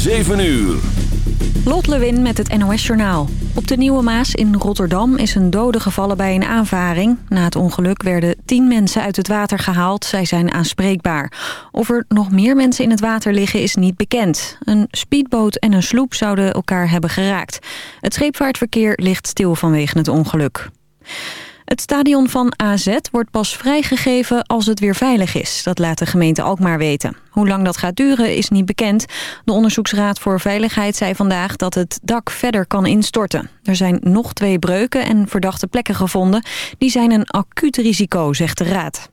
7 uur. Lot Lewin met het NOS Journaal. Op de Nieuwe Maas in Rotterdam is een dode gevallen bij een aanvaring. Na het ongeluk werden tien mensen uit het water gehaald. Zij zijn aanspreekbaar. Of er nog meer mensen in het water liggen is niet bekend. Een speedboot en een sloep zouden elkaar hebben geraakt. Het scheepvaartverkeer ligt stil vanwege het ongeluk. Het stadion van AZ wordt pas vrijgegeven als het weer veilig is. Dat laat de gemeente Alkmaar weten. Hoe lang dat gaat duren is niet bekend. De Onderzoeksraad voor Veiligheid zei vandaag dat het dak verder kan instorten. Er zijn nog twee breuken en verdachte plekken gevonden. Die zijn een acuut risico, zegt de raad.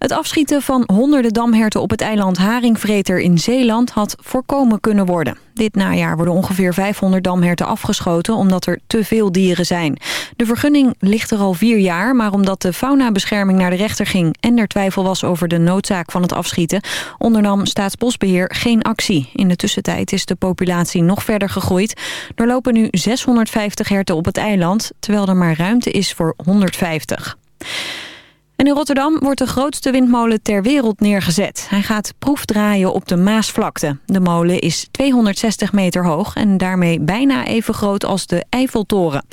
Het afschieten van honderden damherten op het eiland Haringvreter in Zeeland had voorkomen kunnen worden. Dit najaar worden ongeveer 500 damherten afgeschoten omdat er te veel dieren zijn. De vergunning ligt er al vier jaar, maar omdat de faunabescherming naar de rechter ging en er twijfel was over de noodzaak van het afschieten, ondernam Staatsbosbeheer geen actie. In de tussentijd is de populatie nog verder gegroeid. Er lopen nu 650 herten op het eiland, terwijl er maar ruimte is voor 150. En in Rotterdam wordt de grootste windmolen ter wereld neergezet. Hij gaat proefdraaien op de Maasvlakte. De molen is 260 meter hoog en daarmee bijna even groot als de Eiffeltoren.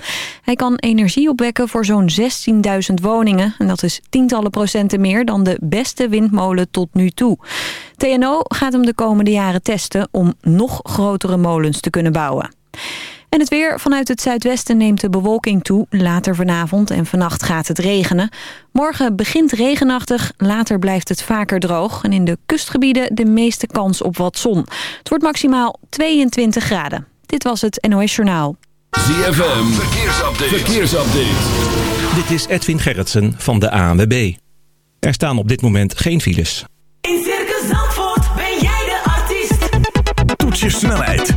Hij kan energie opwekken voor zo'n 16.000 woningen. En dat is tientallen procenten meer dan de beste windmolen tot nu toe. TNO gaat hem de komende jaren testen om nog grotere molens te kunnen bouwen. En het weer vanuit het zuidwesten neemt de bewolking toe. Later vanavond en vannacht gaat het regenen. Morgen begint regenachtig, later blijft het vaker droog. En in de kustgebieden de meeste kans op wat zon. Het wordt maximaal 22 graden. Dit was het NOS Journaal. ZFM, verkeersupdate. verkeersupdate. Dit is Edwin Gerritsen van de ANWB. Er staan op dit moment geen files. In Circus Zandvoort ben jij de artiest. Toets je snelheid,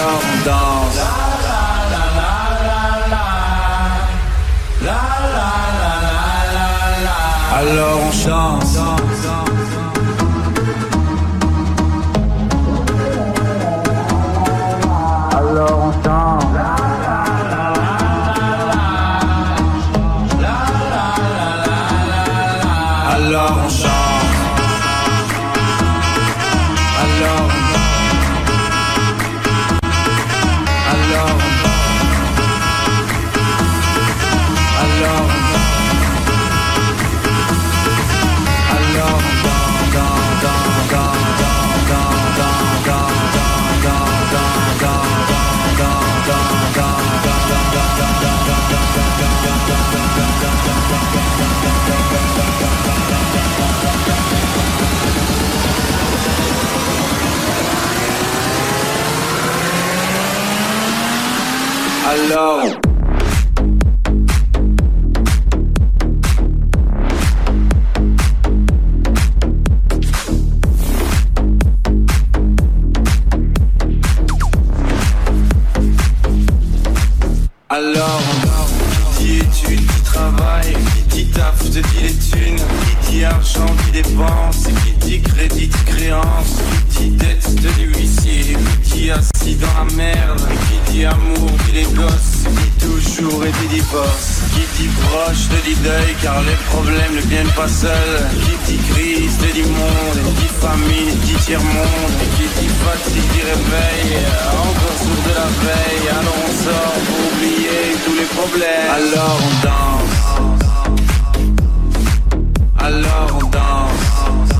homme danse. La, la, la, Alors on chante. Alors. Alors, qui dit qui travaille, qui dit taf, te dit les thunes, qui dit argent, qui dépense, dit crédit, dit créance, qui dit dette, te dit huissier, qui dit assis dans la merde, qui dit amour, dit les gosses, qui dit toujours et dit divorce, qui dit proche, te dit deuil, car les problèmes ne viennent pas seuls, qui dit crise, te dit monde, qui dit famine, dit tiers monde, qui dit fatigue, dit réveil, encore sourd de la veille, alors on sort pour oublier tous les problèmes, alors on danse. Alors on danse.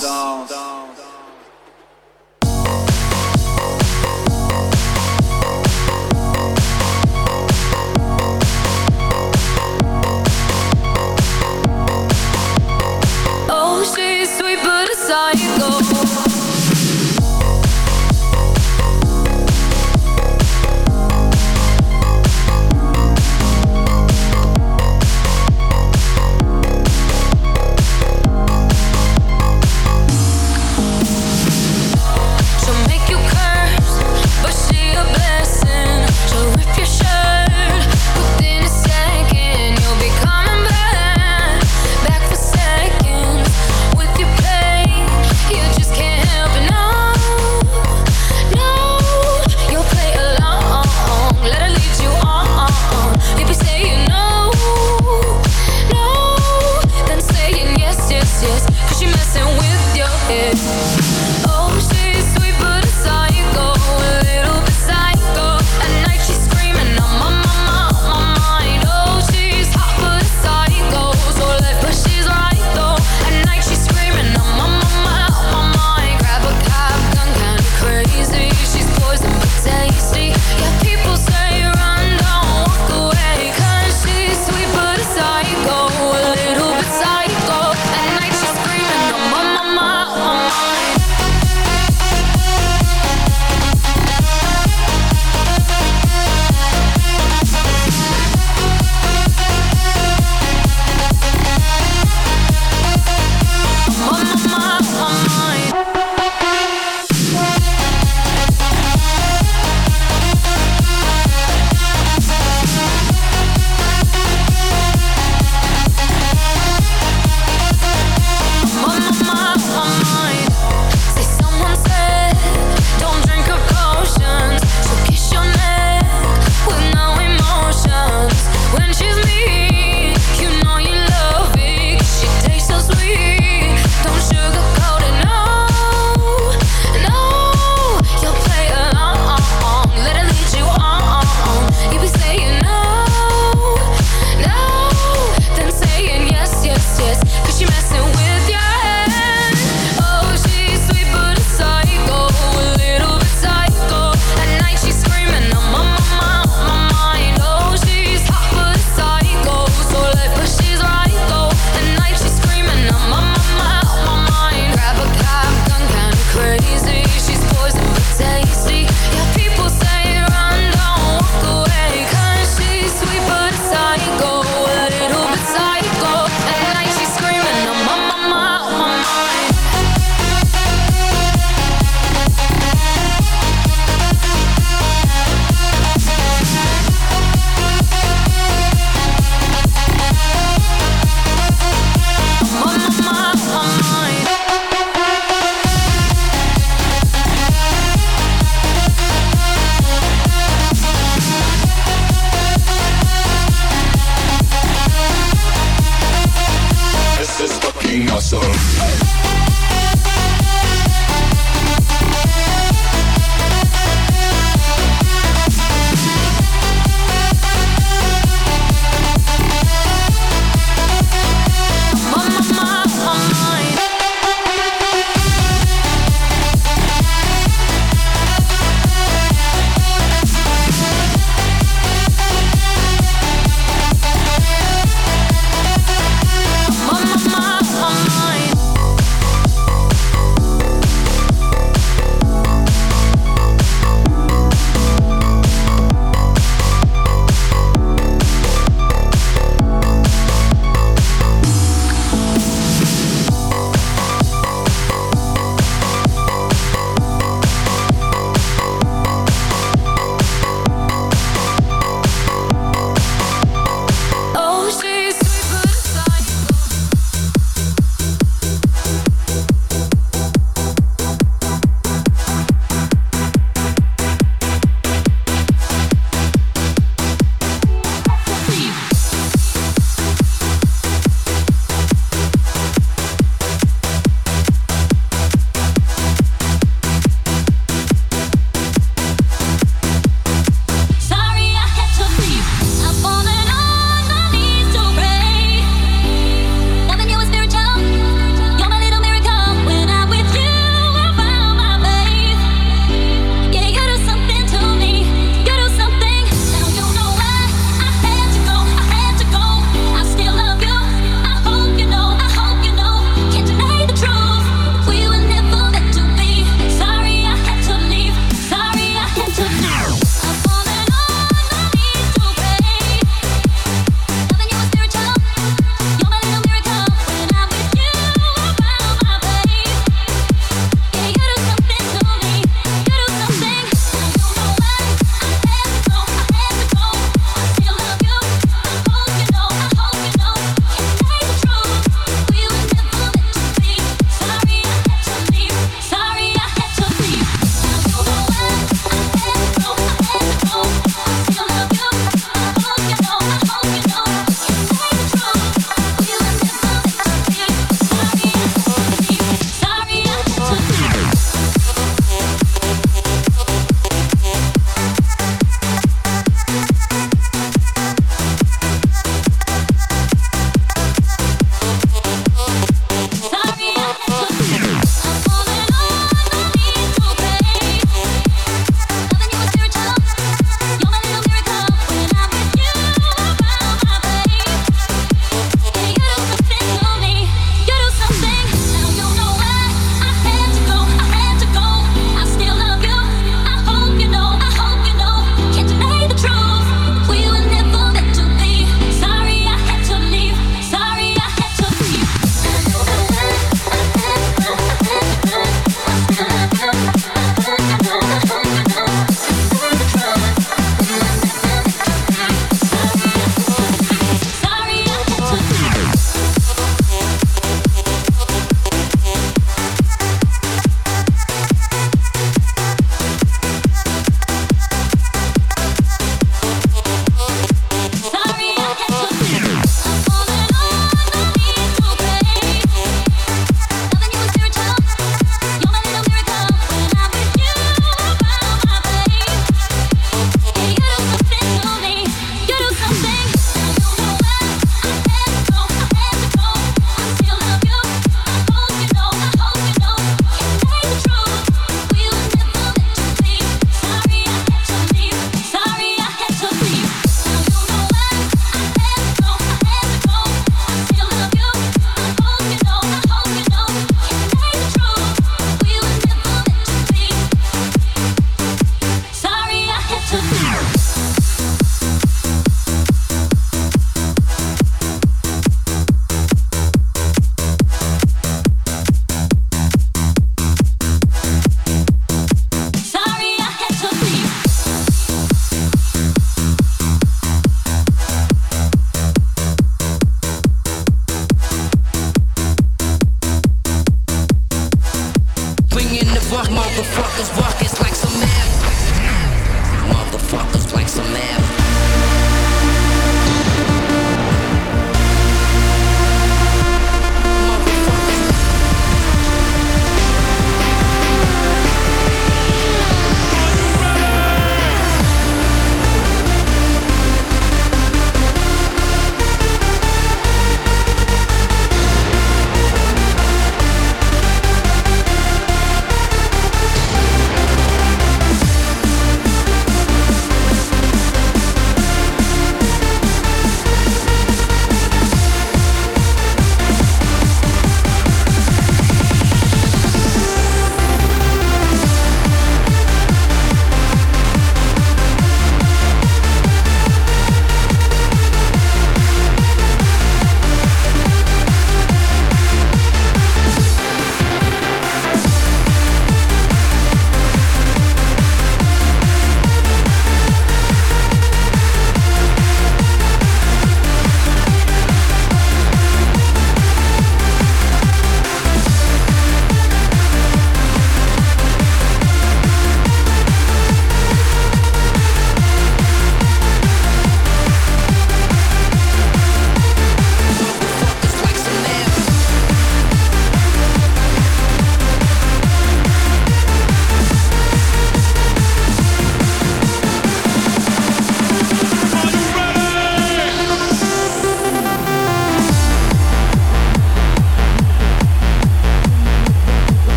Dogs.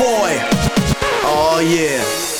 boy. Oh yeah.